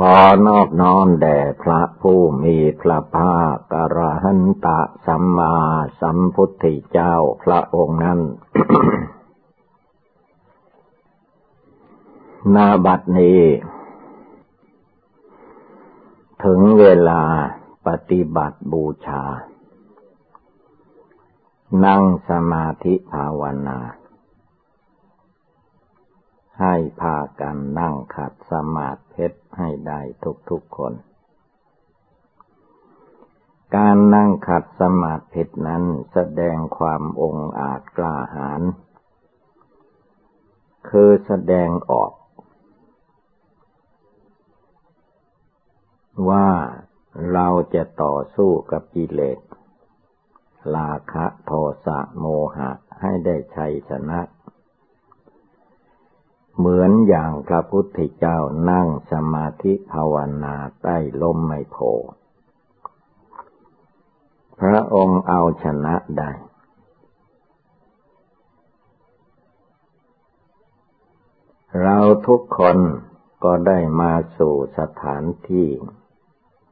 ขอนอบน้อมแด่พระผู้มีพระภาคกระหันตะสัมมาสัมพุทธเจ้าพระองค์นั้น นาบัดนี้ ถึงเวลาปฏิบัติบูชา นั่งสมาธิภาวนา ให้พากันนั่งขัดสมาธิให้ได้ทุกๆคน การนั่งขัดสมาธินั้นแสดงความองอาจกล้าหาญ คือแสดงออก ว่าเราจะต่อสู้กับกิเลสลาคะโทสะโมหะให้ได้ชัยชนะ เหมือนอย่างพระพุทธเจ้านั่งสมาธิภาวนาใต้ลมไมโพพระองค์เอาชนะได้ เราทุกคนก็ได้มาสู่สถานที่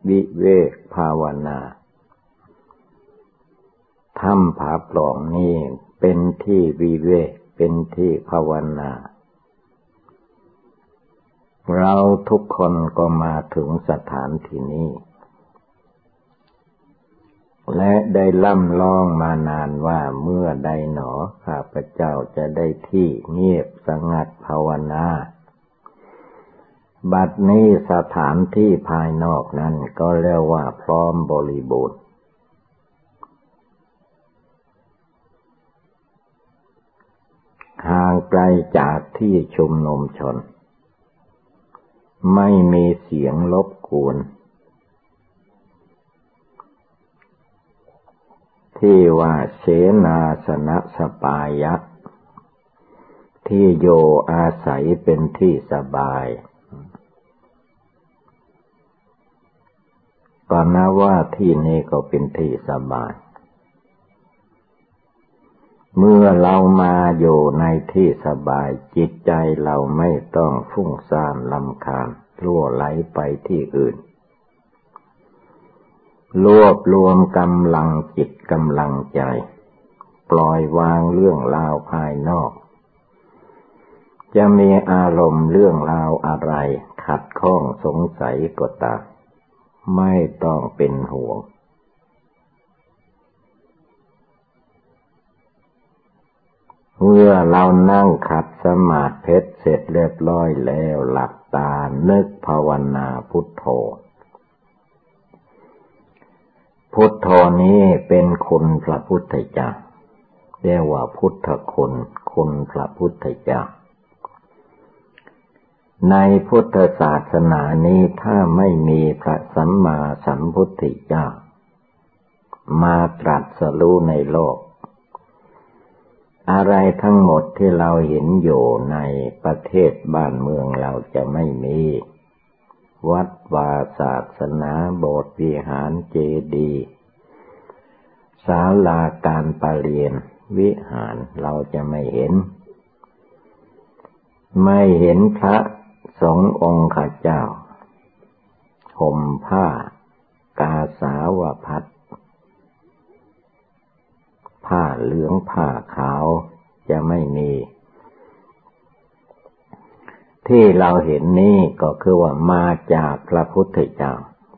วิเวกภาวนาถ้ำผาปล่องนี้เป็นที่วิเวกเป็นที่ภาวนา เราทุกคนก็มาถึงสถานที่นี้ และได้ล่ำลองมานานว่าเมื่อใดหนอข้าพเจ้าจะได้ที่เงียบสงัดภาวนา บัดนี้สถานที่ภายนอกนั้นก็เรียกว่าพร้อมบริบูรณ์ห่างไกลจากที่ชุมนุมชน ไม่มีเสียงรบกวน ที่ว่าเสนาสนะสปายะ ที่โยอาศัยเป็นที่สบายก็นับว่าที่นี้ก็เป็นที่สบาย เมื่อเรามาอยู่ในที่สบายจิตใจเราไม่ต้องฟุ้งซ่านลำคาญล่วไหลไปที่อื่น รวบรวมกำลังจิตกำลังใจ ปล่อยวางเรื่องราวภายนอก จะมีอารมณ์เรื่องราวอะไร ขัดข้องสงสัยก็ตามไม่ต้องเป็นห่วง เมื่อเรานั่งขัดสมาธิเสร็จเรียบร้อยแล้วหลับตานึกภาวนาพุทโธ พุทโธนี้เป็นคุณพระพุทธเจ้าเรียกว่าพุทธคุณ คุณพระพุทธเจ้าในพุทธศาสนานี้ถ้าไม่มีพระสัมมาสัมพุทธเจ้า มาตรัสรู้ในโลก อะไรทั้งหมดที่เราเห็นอยู่ในประเทศบ้านเมืองเราจะไม่มี วัดวาศาสนาโบสถ์วิหารเจดีย์ศาลาการประเรียนวิหารเราจะไม่เห็น ไม่เห็นพระสององค์ข้าเจ้าห่มผ้ากาสาวพัด ผ้าเหลืองผ้าขาวจะไม่มี ที่เราเห็นนี้ก็คือว่ามาจากพระพุทธเจ้า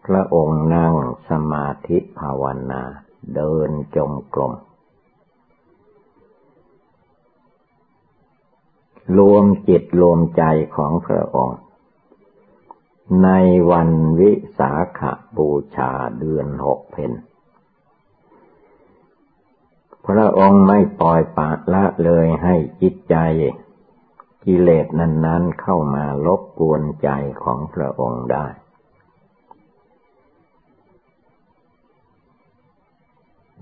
พระองค์นั่งสมาธิภาวนา เดินจงกรมรวมจิตรวมใจของพระองค์ ในวันวิสาขบูชาเดือนหกเพน พระองค์ไม่ปล่อยปะละเลยให้จิตใจ กิเลสนั้น ๆ เข้ามาลบกวนใจของพระองค์ได้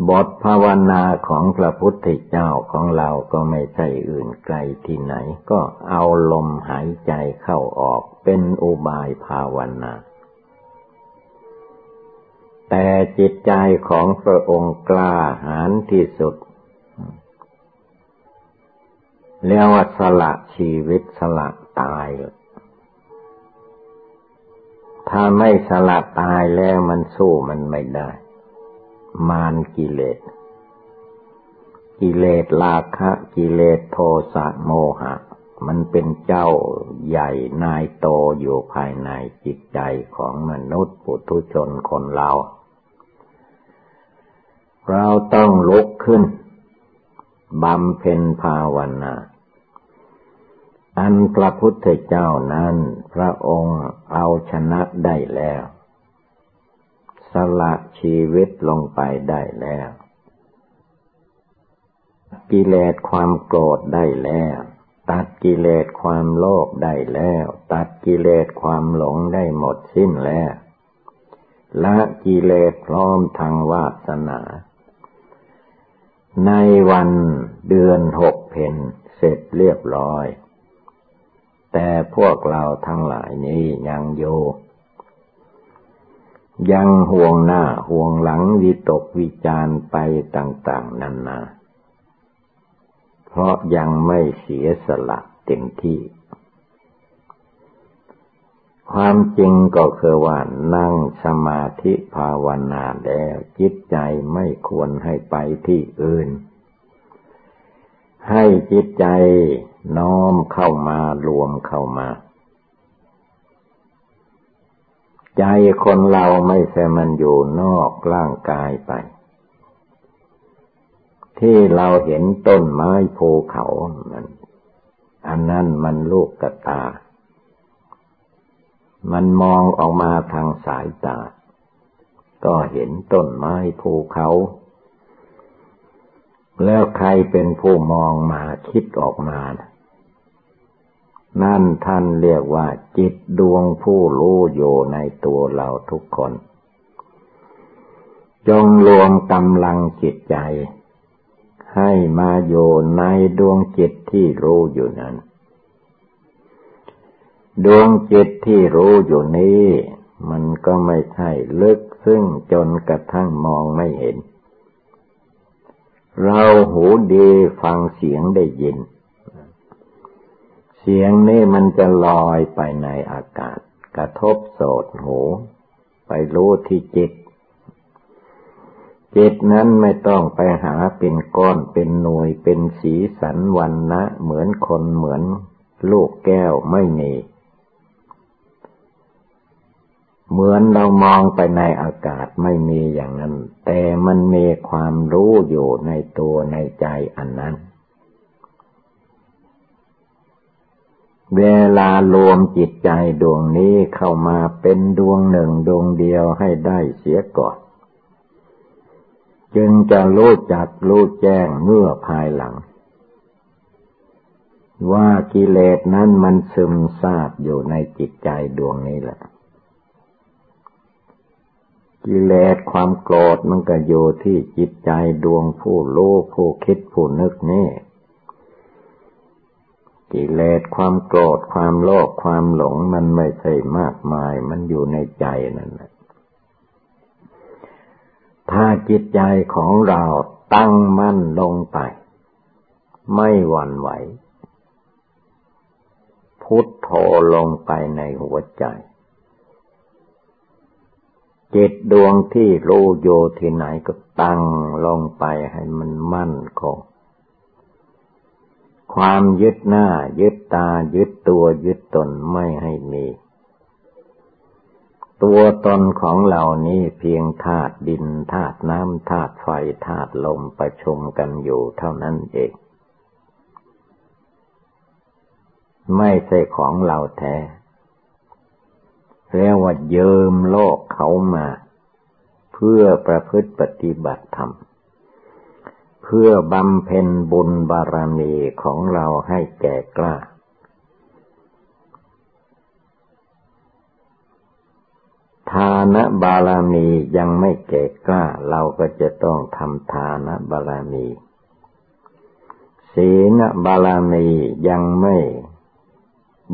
บทภาวนาของพระพุทธเจ้าของเราก็ไม่ใช่อื่นไกลที่ไหน ก็เอาลมหายใจเข้าออกเป็นอุบายภาวนา แต่จิตใจของพระองค์กล้าหาญที่สุดเรียกว่าสละชีวิตสละตาย ถ้าไม่สละตายแล้วมันสู้มันไม่ได้ มานกิเลส กิเลสราคะ กิเลสโทสะโมหะ มันเป็นเจ้าใหญ่นายโตอยู่ภายในจิตใจของมนุษย์ปุถุชนคนเรา เราต้องลุกขึ้นบำเพ็ญภาวนาอันพระพุทธเจ้านั้น พระองค์เอาชนะได้แล้ว สละชีวิตลงไปได้แล้ว กิเลสความโกรธได้แล้ว ตัดกิเลสความโลภได้แล้ว ตัดกิเลสความหลงได้หมดสิ้นแล้วละกิเลสพร้อมทางวาสนา ในวันเดือนหกเพนเสร็จเรียบร้อย แต่พวกเราทั้งหลายนี้ยังโยยังห่วงหน้าห่วงหลังวิตกวิจารไปต่าง ๆนานา เพราะยังไม่เสียสละเต็มที่ ความจริงก็คือว่านั่งสมาธิภาวนาแล้ว จิตใจไม่ควรให้ไปที่อื่น ให้จิตใจน้อมเข้ามารวมเข้ามาใจคนเราไม่ใช่มันอยู่นอกร่างกายไป ที่เราเห็นต้นไม้ภูเขามันอันนั้นมันลูกกระตา มันมองออกมาทางสายตา ก็เห็นต้นไม้ภูเขา แล้วใครเป็นผู้มองมาคิดออกมา นั่นท่านเรียกว่าจิตดวงผู้รู้อยู่ในตัวเราทุกคน จงรวมกำลังจิตใจ ให้มาอยู่ในดวงจิตที่รู้อยู่นั้น ดวงจิตที่รู้อยู่นี้ มันก็ไม่ใช่ลึกซึ่งจนกระทั่งมองไม่เห็น เราหูดีฟังเสียงได้ยิน เสียงนี่มันจะลอยไปในอากาศ กระทบโสดหู ไปรู้ที่จิต จิตนั้นไม่ต้องไปหาเป็นก้อนเป็นหน่วยเป็นสีสันวันนะเหมือนคนเหมือนลูกแก้วไม่มี เหมือนเรามองไปในอากาศไม่มีอย่างนั้น แต่มันมีความรู้อยู่ในตัวในใจอันนั้น เวลารวมจิตใจดวงนี้เข้ามาเป็นดวงหนึ่งดวงเดียวให้ได้เสียก่อน จึงจะรู้จักรู้แจ้งเมื่อภายหลัง ว่ากิเลสนั้นมันซึมซาบอยู่ในจิตใจดวงนี้แหละ กิเลสความโกรธมันก็อยู่ที่จิตใจดวงผู้รู้ผู้คิดผู้นึกนี่กิเลสความโกรธความโลภความหลงมันไม่ใช่มากมาย มันอยู่ในใจนั่นแหละ ถ้าจิตใจของเราตั้งมั่นลงไป ไม่หวั่นไหว พุทโธลงไปในหัวใจ จิตดวงที่รู้โยที่ไหนก็ตั้งลงไปให้มันมั่นคงความยึดหน้า ยึดตายึดตัวยึดตนไม่ให้มี ตัวตนของเหล่านี้เพียงธาตุดินธาตุน้ำธาตุไฟธาตุลมประชุมกันอยู่เท่านั้นเอง ไม่ใช่ของเราแท้เรียกว่าเยิมโลกเขามา เพื่อประพฤติปฏิบัติธรรม เพื่อบำเพ็ญบุญบารมีของเราให้แก่กล้า ทานบารมียังไม่เก่กล้า เราก็จะต้องทำทานบารมีศีลบารมียังไม่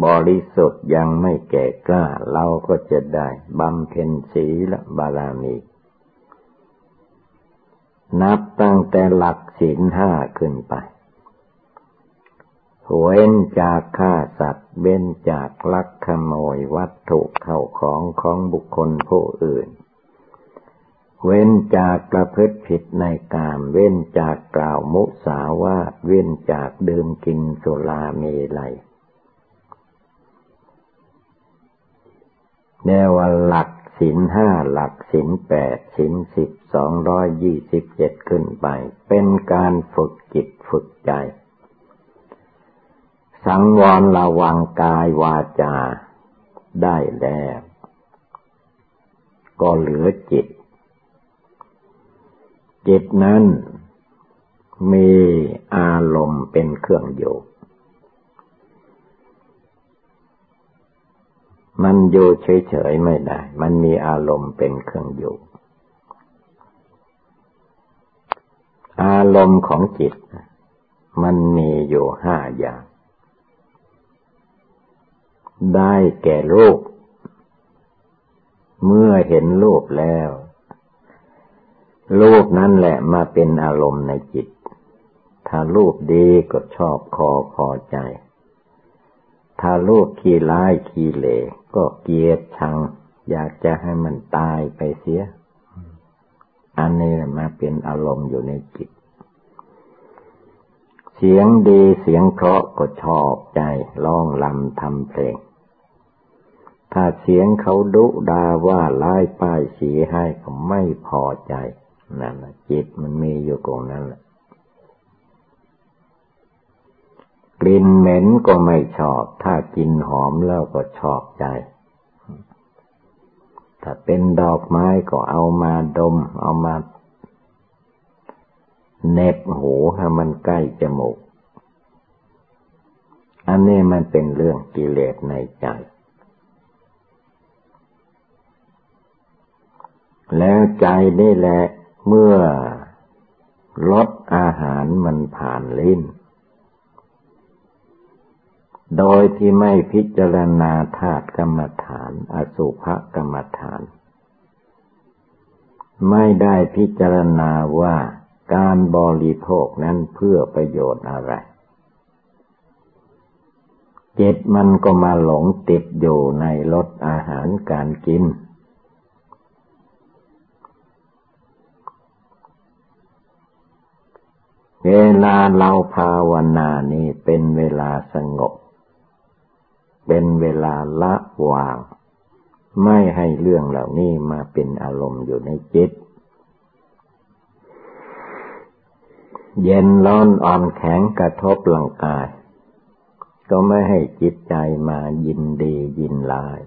บริสุทธิ์ยังไม่แก่กล้า เราก็จะได้บำเพ็ญศีลบารมีนับตั้งแต่หลักศีลห้าขึ้นไป เว้นจากฆ่าสัตว์ เว้นจากลักขโมยวัตถุเข้าของของบุคคลผู้อื่น เว้นจากประพฤติผิดในกาม เว้นจากกล่าวมุสาวาท เว้นจากดื่มกินสุราเมลัยแนวหลักสินห้าหลักสินแปดสินสิบสองร้อยยี่สิบเจ็ดขึ้นไป เป็นการฝึกจิตฝึกใจ สังวรระวังกายวาจาได้แล้ว ก็เหลือจิต จิตนั้นมีอารมณ์เป็นเครื่องอยู่ มันอยู่เฉยๆไม่ได้ มันมีอารมณ์เป็นเครื่องอยู่ อารมณ์ของจิต มันมีอยู่ห้าอย่าง ได้แก่รูปเมื่อเห็นรูปแล้วรูปนั่นแหละมาเป็นอารมณ์ในจิต ถ้ารูปดีก็ชอบคอพอใจ ถ้ารูปขี้ร้ายขี้เหล่ก็เกลียดชัง อยากจะให้มันตายไปเสีย อันนี้มาเป็นอารมณ์อยู่ในจิต เสียงดีเสียงเพราะก็ชอบใจร้องลำทำเพลง ถ้าเสียงเขาดุดาว่าร้ายป้ายสีให้ก็ไม่พอใจนั่นแหละจิตมันมีอยู่ตรงนั้นแหละกลิ่นเหม็นก็ไม่ชอบ ถ้ากินหอมแล้วก็ชอบใจ ถ้าเป็นดอกไม้ก็เอามาดม เอามาเน็บหูให้มันใกล้จมูก อันนี้มันเป็นเรื่องกิเลสในใจ แล้วใจนี่แหละเมื่อลดอาหารมันผ่านลิ้น โดยที่ไม่พิจารณาธาตุกรรมฐาน อสุภกรรมฐาน ไม่ได้พิจารณาว่าการบริโภคนั้นเพื่อประโยชน์อะไร เจิตมันก็มาหลงติดอยู่ในรสอาหารการกิน เวลาเราภาวนานี่เป็นเวลาสงบ เป็นเวลาละวาง ไม่ให้เรื่องเหล่านี้มาเป็นอารมณ์อยู่ในจิต เย็นร้อนอ่อนแข็งกระทบร่างกาย ก็ไม่ให้จิตใจมายินดียินลาย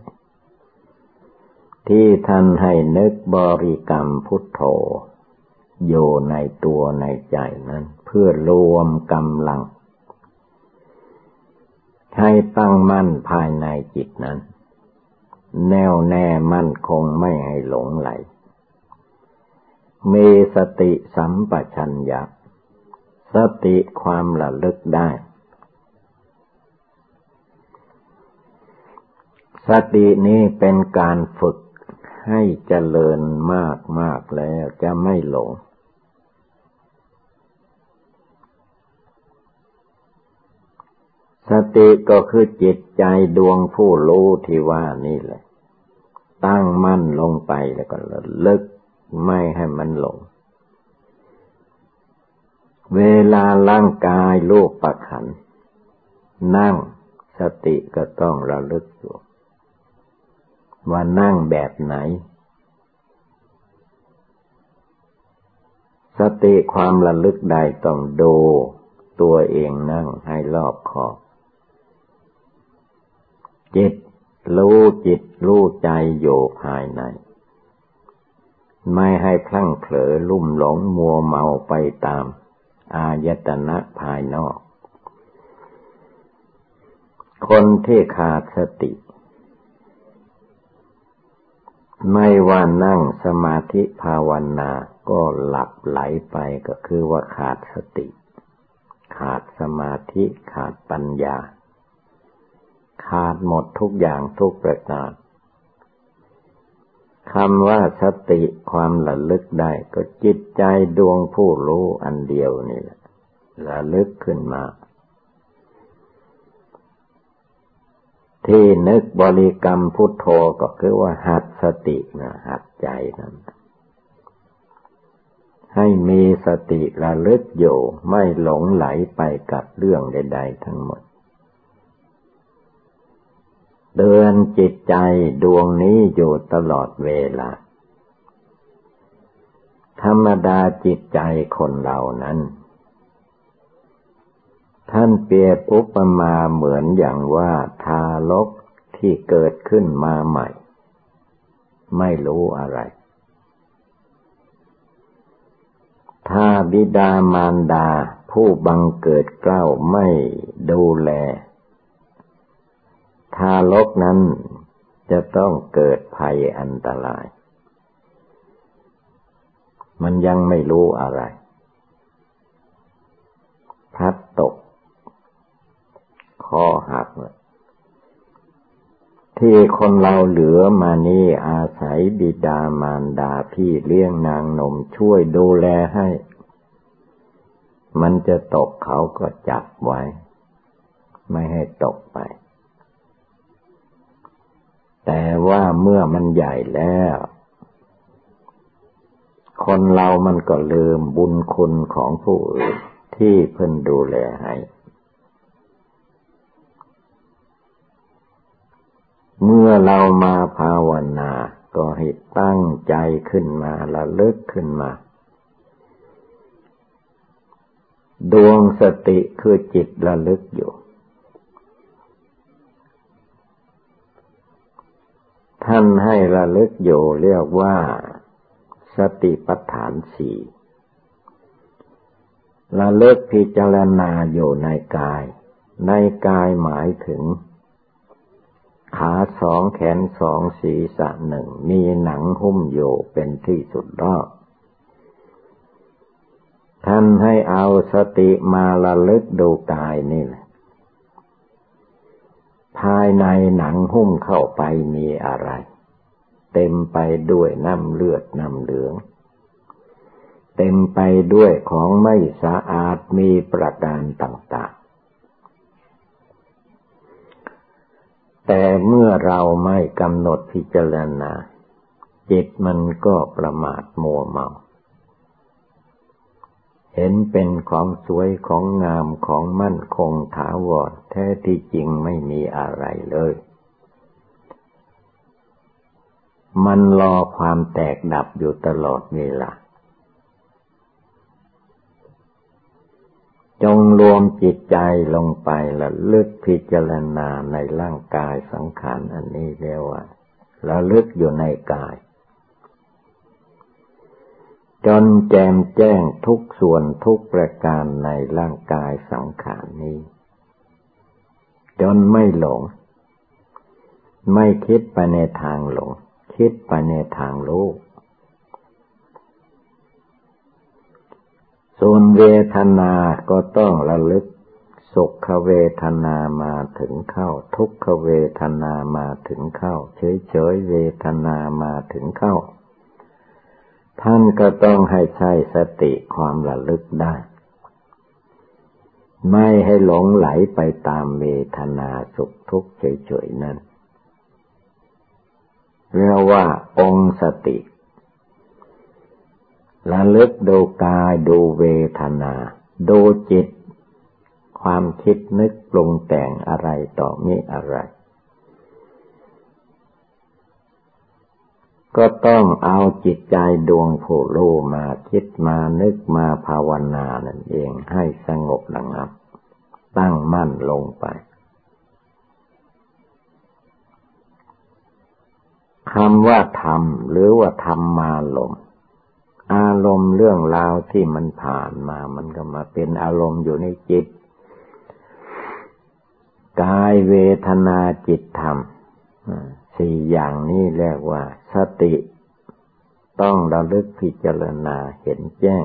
ที่ท่านให้นึกบริกรรมพุทโธอยู่ในตัวในใจนั้น พื่อรวมกำลัง ให้ตั้งมั่นภายในจิตนั้น แน่วแน่มั่นคงไม่ให้หลงไหล มีสติสัมปชัญญะ สติความระลึกได้ สตินี้เป็นการฝึกให้เจริญมากมากแล้วจะไม่หลง สติก็คือจิตใจดวงผู้รู้ที่ว่านี่แหละ ตั้งมั่นลงไปแล้วก็ลึกไม่ให้มันหลง เวลาร่างกายลูกประขัน นั่งสติก็ต้องระลึกอยู่ว่านั่งแบบไหน สติความระลึกใดต้องดูตัวเองนั่งให้รอบคอบ จิต รู้จิตรู้ใจอยู่ภายใน ไม่ให้พลั้งเผลอลุ่มหลงมัวเมาไปตาม อายตนะภายนอก คนที่ขาดสติ ไม่ว่านั่งสมาธิภาวนาก็หลับไหลไปก็คือว่าขาดสติ ขาดสมาธิขาดปัญญา ขาดหมดทุกอย่างทุกประการคำว่าสติความระลึกได้ก็จิตใจดวงผู้รู้อันเดียวนี่แหละระลึกขึ้นมา ที่นึกบริกรรมพุทโธก็คือว่าหัดสตินะหัดใจนั้นให้มีสติระลึกอยู่ไม่หลงไหลไปกับเรื่องใด ๆ ทั้งหมด เดินจิตใจดวงนี้อยู่ตลอดเวลา ธรรมดาจิตใจคนเรานั้น ท่านเปรียบอุปมาเหมือนอย่างว่าทารกที่เกิดขึ้นมาใหม่ ไม่รู้อะไร ถ้าบิดามารดาผู้บังเกิดเกล้าไม่ดูแล ทารกนั้นจะต้องเกิดภัยอันตราย มันยังไม่รู้อะไร พัดตก คอหักที่คนเราเหลือมานี่อาศัยบิดามารดาพี่เลี้ยงนางนมช่วยดูแลให้ มันจะตกเขาก็จับไว้ ไม่ให้ตกไป แต่ว่าเมื่อมันใหญ่แล้ว คนเรามันก็ลืมบุญคุณของผู้อื่นที่เพิ่นดูแลให้ เมื่อเรามาภาวนา ก็ให้ตั้งใจขึ้นมาละลึกขึ้นมา ดวงสติคือจิตระลึกอยู่ ท่านให้ระลึกอยู่เรียกว่า สติปัฏฐานสี่ระลึกพิจารณาอยู่ในกาย ในกายหมายถึง ขาสองแขนสองศีรษะหนึ่ง มีหนังหุ้มอยู่เป็นที่สุดรอบท่านให้เอาสติมาระลึกดูกายนี่แหละ ภายในหนังหุ้มเข้าไปมีอะไร เต็มไปด้วยน้ำเลือดน้ำเหลือง เต็มไปด้วยของไม่สะอาดมีประการต่าง ๆแต่เมื่อเราไม่กำหนดพิจารณา จิตมันก็ประมาทมัวเมา เห็นเป็นของสวยของงามของมั่นคงถาวรแท้ที่จริงไม่มีอะไรเลย มันรอความแตกดับอยู่ตลอดเวลาจงรวมจิตใจลงไปละลึกพิจารณาในร่างกายสังขารอันนี้เรียกว่าละลึกอยู่ในกาย จนแจมแจ้งทุกส่วนทุกประการในร่างกายสังขารนี้ จนไม่หลง ไม่คิดไปในทางหลง คิดไปในทางรู้ส่วนเวทนาก็ต้องระลึก สุขเวทนามาถึงเข้า ทุกขเวทนามาถึงเข้า เฉยเฉยเวทนามาถึงเข้า ท่านก็ต้องให้ใช้สติความระลึกได้ ไม่ให้หลงไหลไปตามเวทนาสุขทุกข์เฉยๆนั้นเรียกว่าองค์สติระลึกดูกายดูเวทนา ดูจิต ความคิดนึกปรุงแต่งอะไรต่อมีอะไร ก็ต้องเอาจิตใจดวงผู้รู้มาคิดมานึกมาภาวนานั่นเองให้สงบระงับ ตั้งมั่นลงไปคำว่าธรรมหรือว่าธรรมมาลมอารมณ์เรื่องราวที่มันผ่านมา มันก็มาเป็นอารมณ์อยู่ในจิต กายเวทนาจิตธรรม สี่อย่างนี้เรียกว่า สติ ต้องระลึกพิจารณาเห็นแจ้ง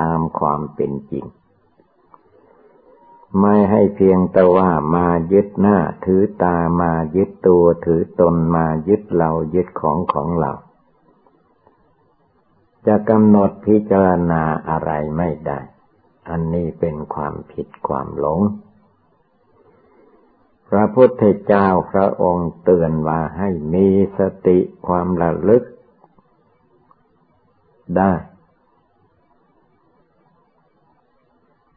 ตามความเป็นจริง ไม่ให้เพียงแต่ว่ามายึดหน้า ถือตามายึดตัว ถือตนมายึดเรายึดของของเรา จะกำหนดพิจารณาอะไรไม่ได้ อันนี้เป็นความผิดความหลง พระพุทธเจ้าพระองค์เตือนว่าให้มีสติความระลึกได้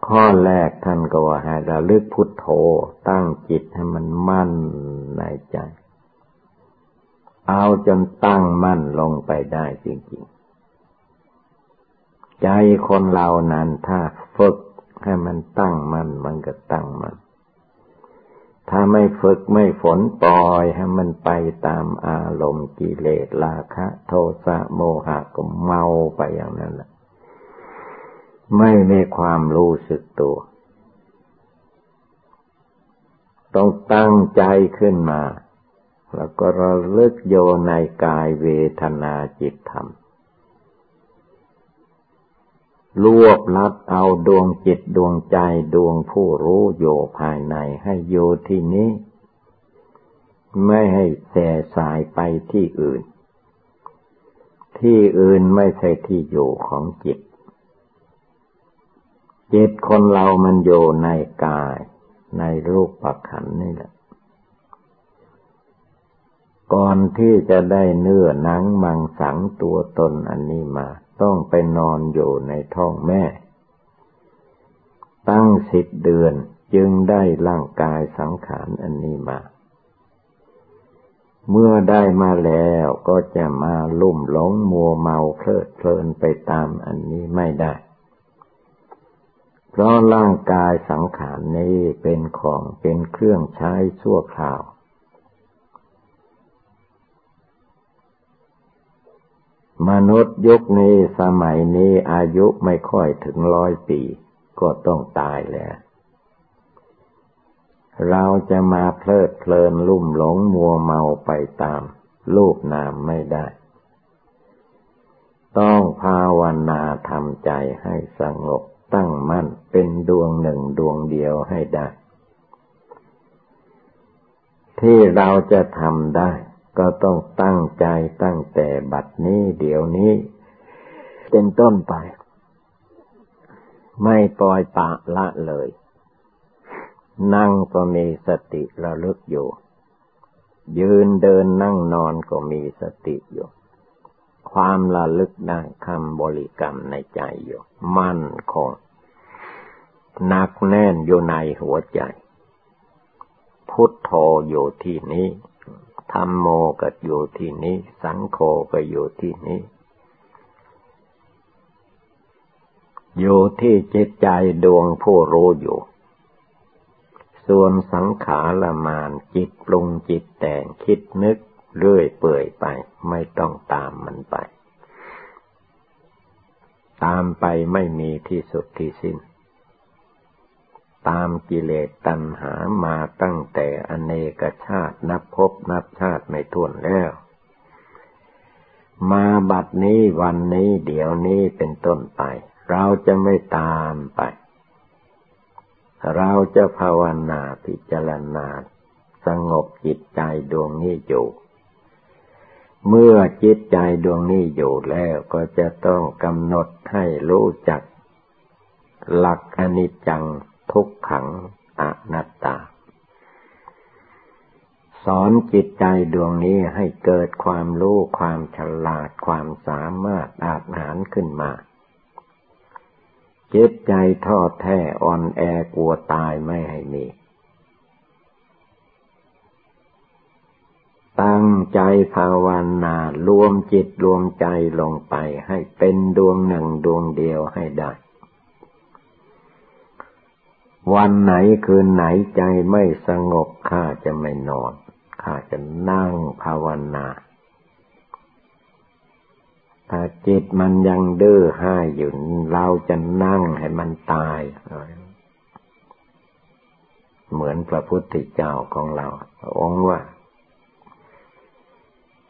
ข้อแรกท่านก็ว่าให้ระลึกพุทโธตั้งจิตให้มันมั่นในใจ เอาจนตั้งมั่นลงไปได้จริงๆ ใจคนเรานั้นถ้าฝึกให้มันตั้งมั่นมันก็ตั้งมั่น ถ้าไม่ฝึกไม่ฝนปล่อยให้มันไปตามอารมณ์กิเลสราคะ โทสะโมหะก็เมาไปอย่างนั้นแหละไม่มีความรู้สึกตัว ต้องตั้งใจขึ้นมา แล้วก็ระลึกโยในกายเวทนาจิตธรรม รวบลัดเอาดวงจิตดวงใจดวงผู้รู้อยู่ภายในให้อยู่ที่นี้ ไม่ให้แส่สายไปที่อื่น ที่อื่นไม่ใช่ที่อยู่ของจิต จิตคนเรามันอยู่ในกายในรูปปักขันนี่แหละ ก่อนที่จะได้เนื้อหนังมังสังตัวตนอันนี้มา ต้องไปนอนอยู่ในท้องแม่ ตั้งสิบเดือนจึงได้ร่างกายสังขารอันนี้มา เมื่อได้มาแล้วก็จะมาลุ่มหลงมัวเมาเพลิดเพลินไปตามอันนี้ไม่ได้ เพราะร่างกายสังขารนี้เป็นของเป็นเครื่องใช้ชั่วคราว มนุษย์ยุคนี้สมัยนี้อายุไม่ค่อยถึงร้อยปี ก็ต้องตายแล้ว เราจะมาเพลิดเพลินลุ่มหลงมัวเมาไปตามรูปนามไม่ได้ ต้องภาวนาทำใจให้สงบตั้งมั่นเป็นดวงหนึ่งดวงเดียวให้ได้ ที่เราจะทำได้ ก็ต้องตั้งใจตั้งแต่บัดนี้เดี๋ยวนี้ เป็นต้นไป ไม่ปล่อยปะละเลย นั่งก็มีสติระลึกอยู่ ยืนเดินนั่งนอนก็มีสติอยู่ ความระลึกได้คำบริกรรมในใจอยู่ มั่นคงหนักแน่นอยู่ในหัวใจ พุทโธอยู่ที่นี้ ธรรมโมก็อยู่ที่นี้ สังโฆก็อยู่ที่นี้ อยู่ที่จิตใจดวงผู้รู้อยู่ ส่วนสังขารมานจิตปรุงจิตแต่งคิดนึกเรื่อยเปื่อยไป ไม่ต้องตามมันไป ตามไปไม่มีที่สุดที่สิ้น ตามกิเลสตัณหามาตั้งแต่อเนกชาตินับพบนับชาติไม่ถ้วนแล้ว มาบัดนี้วันนี้เดี๋ยวนี้เป็นต้นไป เราจะไม่ตามไป เราจะภาวนาพิจารณาสงบจิตใจดวงนี้อยู่ เมื่อจิตใจดวงนี้อยู่แล้วก็จะต้องกำหนดให้รู้จัก หลักอนิจจัง ทุกขังอนัตตา สอนจิตใจดวงนี้ให้เกิดความรู้ความฉลาดความสามารถอาจหารขึ้นมา จิตใจทอดแท้อ่อนแอกลัวตายไม่ให้มีตั้งใจภาวนา รวมจิตรวมใจลงไปให้เป็นดวงหนึ่งดวงเดียวให้ได้ วันไหนคืนไหนใจไม่สงบข้าจะไม่นอนข้าจะนั่งภาวนาถ้าจิตมันยังดื้อห้าอยู่เราจะนั่งให้มันตาย เหมือนพระพุทธเจ้าของเรา องค์ว่า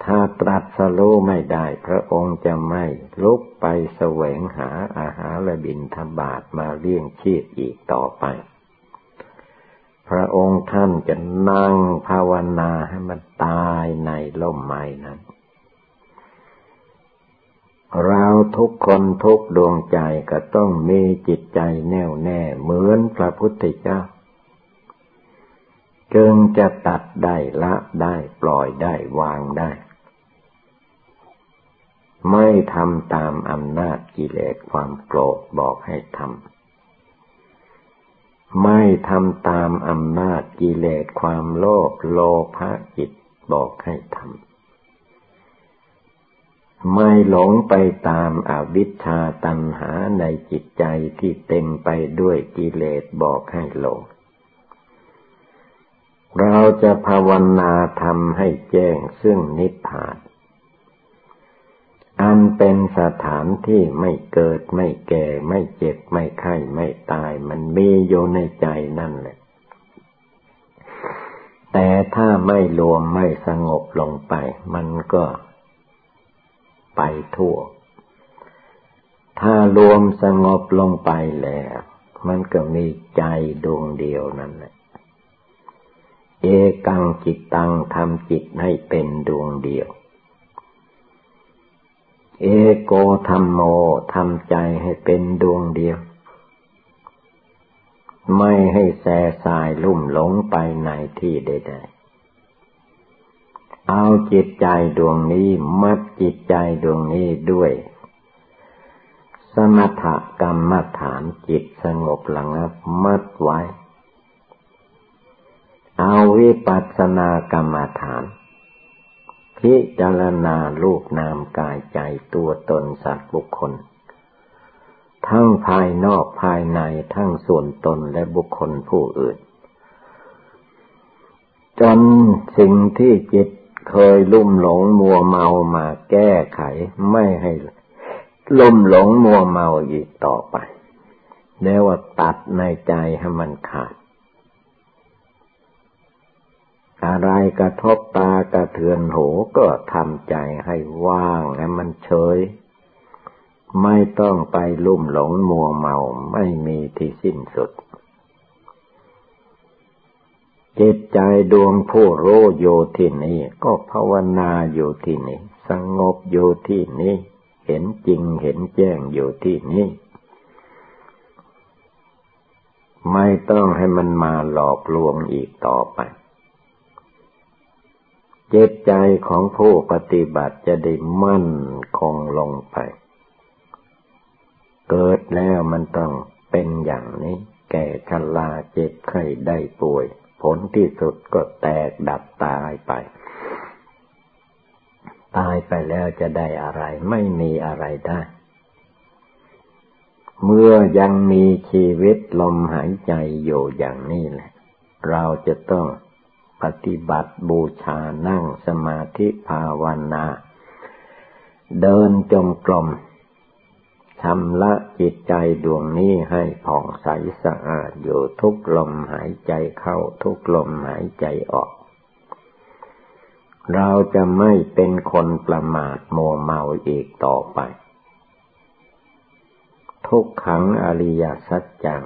ถ้าตรัสรู้ไม่ได้ พระองค์จะไม่ลุกไปแสวงหาอาหารและบินทบาทมาเลี้ยงชีพอีกต่อไป พระองค์ท่านจะนั่งภาวนาให้มันตายในล่มไม้นั้น เราทุกคนทุกดวงใจก็ต้องมีจิตใจแน่วแน่เหมือนพระพุทธเจ้าจึงจะตัดได้ละได้ปล่อยได้วางได้ ไม่ทำตามอำนาจกิเลสความโกรธบอกให้ทำ ไม่ทำตามอำนาจกิเลสความโลภโลภะจิตบอกให้ทำ ไม่หลงไปตามอาวิชชาตัณหาในจิตใจที่เต็มไปด้วยกิเลสบอกให้หลงเราจะภาวนาทำให้แจ้งซึ่งนิพพาน อันเป็นสถานที่ไม่เกิดไม่แก่ ไม่เจ็บไม่ไข้ไม่ตาย มันมีอยู่ในใจนั่นแหละ แต่ถ้าไม่รวมไม่สงบลงไป มันก็ไปทั่ว ถ้ารวมสงบลงไปแล้ว มันก็มีใจดวงเดียวนั่นแหละ เอกังจิตตังทำจิตให้เป็นดวงเดียว เอโกธรรมโมทำใจให้เป็นดวงเดียว ไม่ให้แสสายลุ่มหลงไปในที่ใดๆเอาจิตใจดวงนี้มัดจิตใจดวงนี้ด้วย สมถกรรมฐานจิตสงบระงับมัดไว้ เอาวิปัสสนากรรมฐาน พิจารณาลูกนามกายใจตัวตนสัตว์บุคคล ทั้งภายนอกภายในทั้งส่วนตนและบุคคลผู้อื่น จนสิ่งที่จิตเคยลุ่มหลงมัวเมามาแก้ไขไม่ให้ลุ่มหลงมัวเมาอีกต่อไป แล้วว่าตัดในใจให้มันขาด อะไรกระทบตากระเทือนหูก็ทำใจให้ว่างให้มันเฉย ไม่ต้องไปลุ่มหลงมัวเมาไม่มีที่สิ้นสุด จิตใจดวงผู้รู้อยู่ที่นี้ ก็ภาวนาอยู่ที่นี้ สงบอยู่ที่นี้ เห็นจริงเห็นแจ้งอยู่ที่นี้ไม่ต้องให้มันมาหลอกลวงอีกต่อไป จิตใจของผู้ปฏิบัติจะได้มั่นคงลงไป เกิดแล้วมันต้องเป็นอย่างนี้ แก่ชราเจ็บไข้ได้ป่วย ผลที่สุดก็แตกดับตายไป ตายไปแล้วจะได้อะไรไม่มีอะไรได้ เมื่อยังมีชีวิตลมหายใจอยู่อย่างนี้แหละ เราจะต้อง ปฏิบัติบูชานั่งสมาธิภาวนา เดินจงกรมชำระจิตใจดวงนี้ให้ผ่องใสสะอาดอยู่ทุกลมหายใจเข้าทุกลมหายใจออก เราจะไม่เป็นคนประมาทโมเมาอีกต่อไป ทุกขังอริยสัจจัง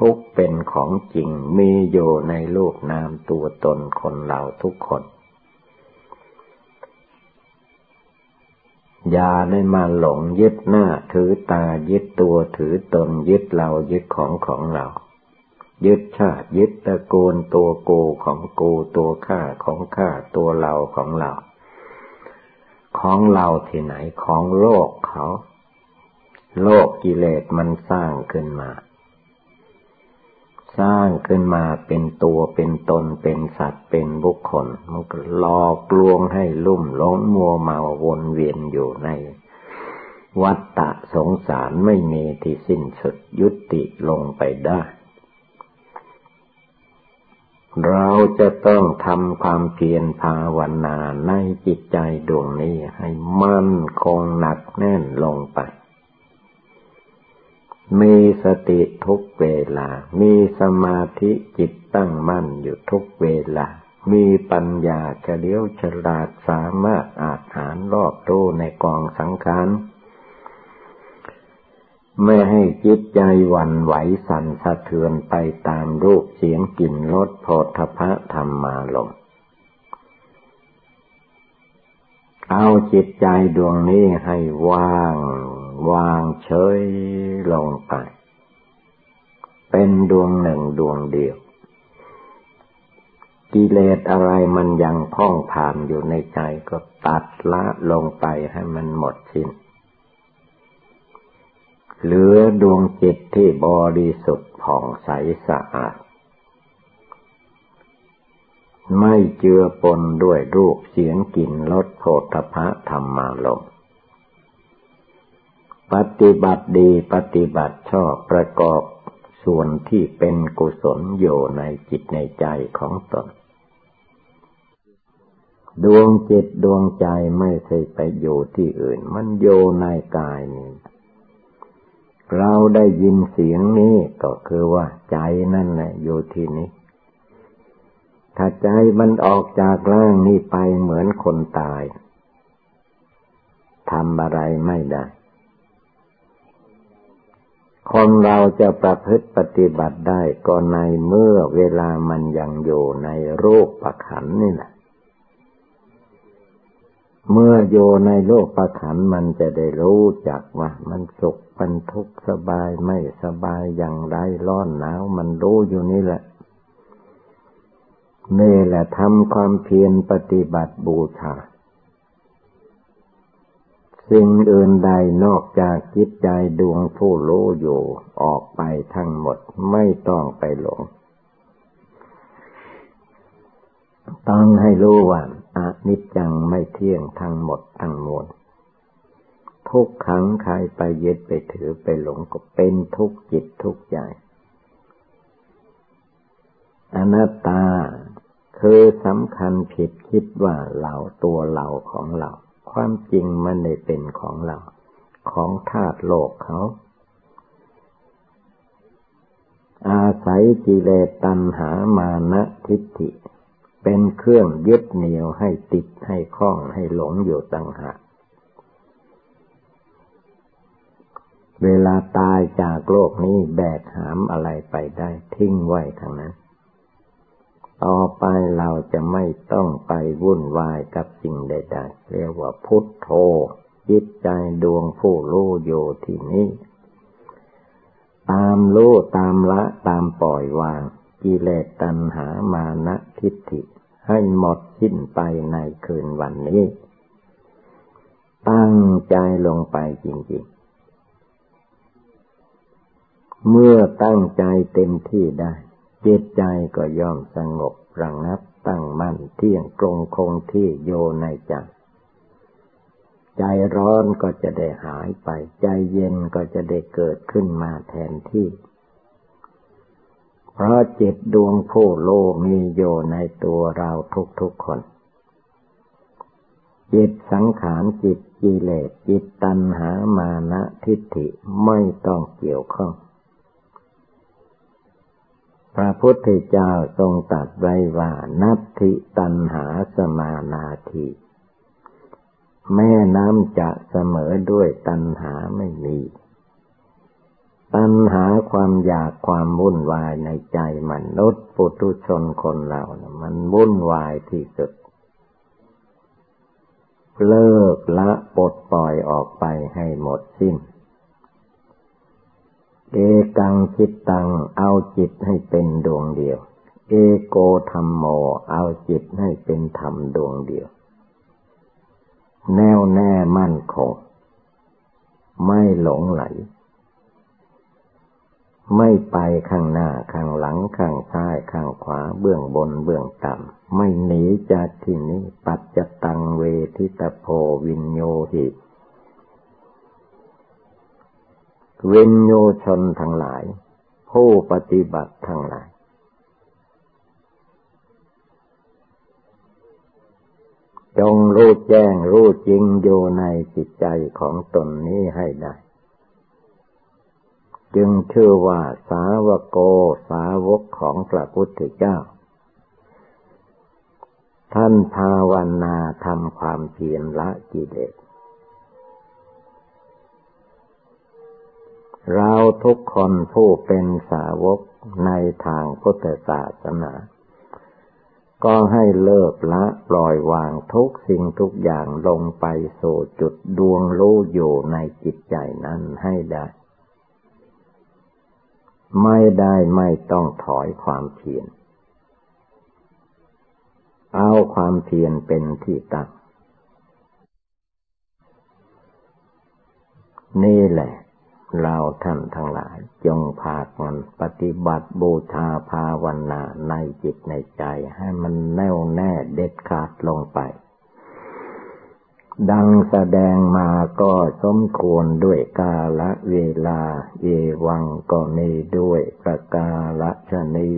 ทุกเป็นของจริงมีอยู่ในโลกนามตัวตนคนเราทุกคน อย่าได้มาหลงยึดหน้าถือตายึดตัวถือตนยึดเรายึดของของเรา ยึดชาติยึดตระกูลตัวกูของกูตัวข้าของข้าตัวเราของเรา ของเราที่ไหนของโลกเขา โลกกิเลสมันสร้างขึ้นมา สร้างขึ้นมาเป็นตัวเป็นตนเป็นสัตว์เป็นบุคคล มันก็หลอกลวงให้ลุ่มหลงมัวเมาวนเวียนอยู่ใน วัฏฏะสงสารไม่มีที่สิ้นสุดยุติลงไปได้ เราจะต้องทำความเพียรภาวนาในจิตใจดวงนี้ให้มั่นคงหนักแน่นลงไป มีสติทุกเวลา มีสมาธิจิตตั้งมั่นอยู่ทุกเวลา มีปัญญาเฉลียวฉลาดสามารถอาจหารรอบรู้ในกองสังขาร ไม่ให้จิตใจวันไหวสั่นสะเทือนไปตามรูปเสียงกลิ่นรสโผฏฐพะธรรมาลมเอาจิตใจดวงนี้ให้ว่าง วางเฉยลงไป เป็นดวงหนึ่งดวงเดียว กิเลสอะไรมันยังพ่องผ่านอยู่ในใจก็ตัดละลงไปให้มันหมดสิ้นเหลือดวงจิตที่บริสุทธิ์ผ่องใสสะอาด ไม่เจือปนด้วยรูปเสียงกลิ่นรสโผฏฐะธรรมารม ปฏิบัติดีปฏิบัติชอบประกอบส่วนที่เป็นกุศลอยู่ในจิตในใจของตน ดวงจิตดวงใจไม่เคยไปอยู่ที่อื่น มันโยในกายนี้เราได้ยินเสียงนี้ก็คือว่าใจนั่นแหละอยู่ที่นี้ ถ้าใจมันออกจากร่างนี้ไปเหมือนคนตายทำอะไรไม่ได้ คนเราจะประพฤติปฏิบัติได้ก็ในเมื่อเวลามันยังอยู่ในรูปประขันนี่แหละ เมื่อโยในโลกประขันมันจะได้รู้จักว่า มันสุขมันทุกข์สบายไม่สบายอย่างไรร้อนหนาวมันรู้อยู่นี่แหละนี่แหละทำความเพียรปฏิบัติบูชา สิ่งอื่นใดนอกจากจิตใจดวงผู้รู้อยู่ออกไปทั้งหมดไม่ต้องไปหลง ต้องให้รู้ว่าอานิจจังไม่เที่ยงทั้งหมดทั้งมวลทุกขังใครไปยึดไปถือไปหลงก็เป็นทุกจิตทุกใจ อนัตตาคือสำคัญผิดคิดว่าเราตัวเราของเรา ความจริงมันได้เป็นของเรา ของธาตุโลกเขา อาศัยกิเลสตัณหามานะทิฏฐิ เป็นเครื่องยึดเหนี่ยวให้ติดให้คล้องให้หลงอยู่ต่างหากเวลาตายจากโลกนี้แบกหามอะไรไปได้ทิ้งไว้ทางนั้น ต่อไปเราจะไม่ต้องไปวุ่นวายกับสิ่งใดๆ เรียกว่าพุทโธจิตใจดวงผู้รู้อยู่ที่นี้ ตามรู้ตามละตามปล่อยวาง กิเลสตัณหามานะทิฏฐิ ให้หมดสิ้นไปในคืนวันนี้ ตั้งใจลงไปจริง ๆ เมื่อตั้งใจเต็มที่ได้ จิตใจก็ย่อมสงบระงับตั้งมั่นเที่ยงตรงคงที่โยในใจ ใจร้อนก็จะได้หายไป ใจเย็นก็จะได้เกิดขึ้นมาแทนที่ เพราะจิตดวงผู้โลมีอยู่ในตัวเราทุกๆคน จิตสังขารจิตกิเลสจิตตัณหามานะทิฏฐิไม่ต้องเกี่ยวข้อง พระพุทธเจ้าทรงตัดไว้ว่านัตถิตัณหาสมานาทีแม่น้ำจะเสมอด้วยตัณหาไม่มี ตัณหาความอยากความวุ่นวายในใจมนุษย์ปุถุชนคนเรานะมันวุ่นวายที่สุด เลิกละปลดปล่อยออกไปให้หมดสิ้น เอกังจิตตังเอาจิตให้เป็นดวงเดียว เอโกธรรมโม เอาจิตให้เป็นธรรมดวงเดียว แน่วแน่มั่นคง ไม่หลงไหล ไม่ไปข้างหน้าข้างหลังข้างซ้ายข้างขวาเบื้องบนเบื้องต่ำ ไม่หนีจากที่นี้ ปัจจตังเวทิตโพวินโยหิ เวนโยชนทั้งหลาย ผู้ปฏิบัติทั้งหลาย จงรู้แจ้งรู้จริงอยู่ในจิตใจของตนนี้ให้ได้ จึงชื่อว่าสาวโกสาวกของพระพุทธเจ้า ท่านภาวนาทำความเพียรละกิเลส เราทุกคนผู้เป็นสาวกในทางพุทธศาสนา ก็ให้เลิกละปล่อยวางทุกสิ่งทุกอย่างลงไปสู่จุดดวงรู้อยู่ในจิตใจนั้นให้ได้ ไม่ได้ไม่ต้องถอยความเพียรเอาความเพียรเป็นที่ตั้งนี่แหละ เราท่านทั้งหลาย จงพากันปฏิบัติบูชาภาวนาในจิตในใจให้มันแน่วแน่เด็ดขาดลงไป ดังแสดงมาก็สมควรด้วยกาละเวลาเอวังก็มีด้วยประกาละชนี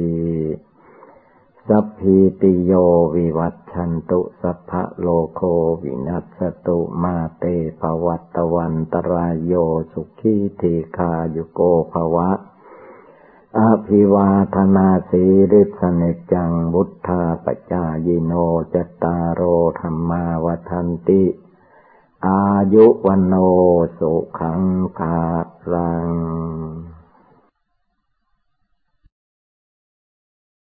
สัพพิติโยวิวัตชันตุสัพพะโลโควินัสตุมาเตภวัตวันตรายโยสุขีทีคายุโกภวะ อภิวาธนาสีริสเนจังบุทธาปจายโนจตารโอธรรมาวทันติ อายุวันโนสุขังภารัง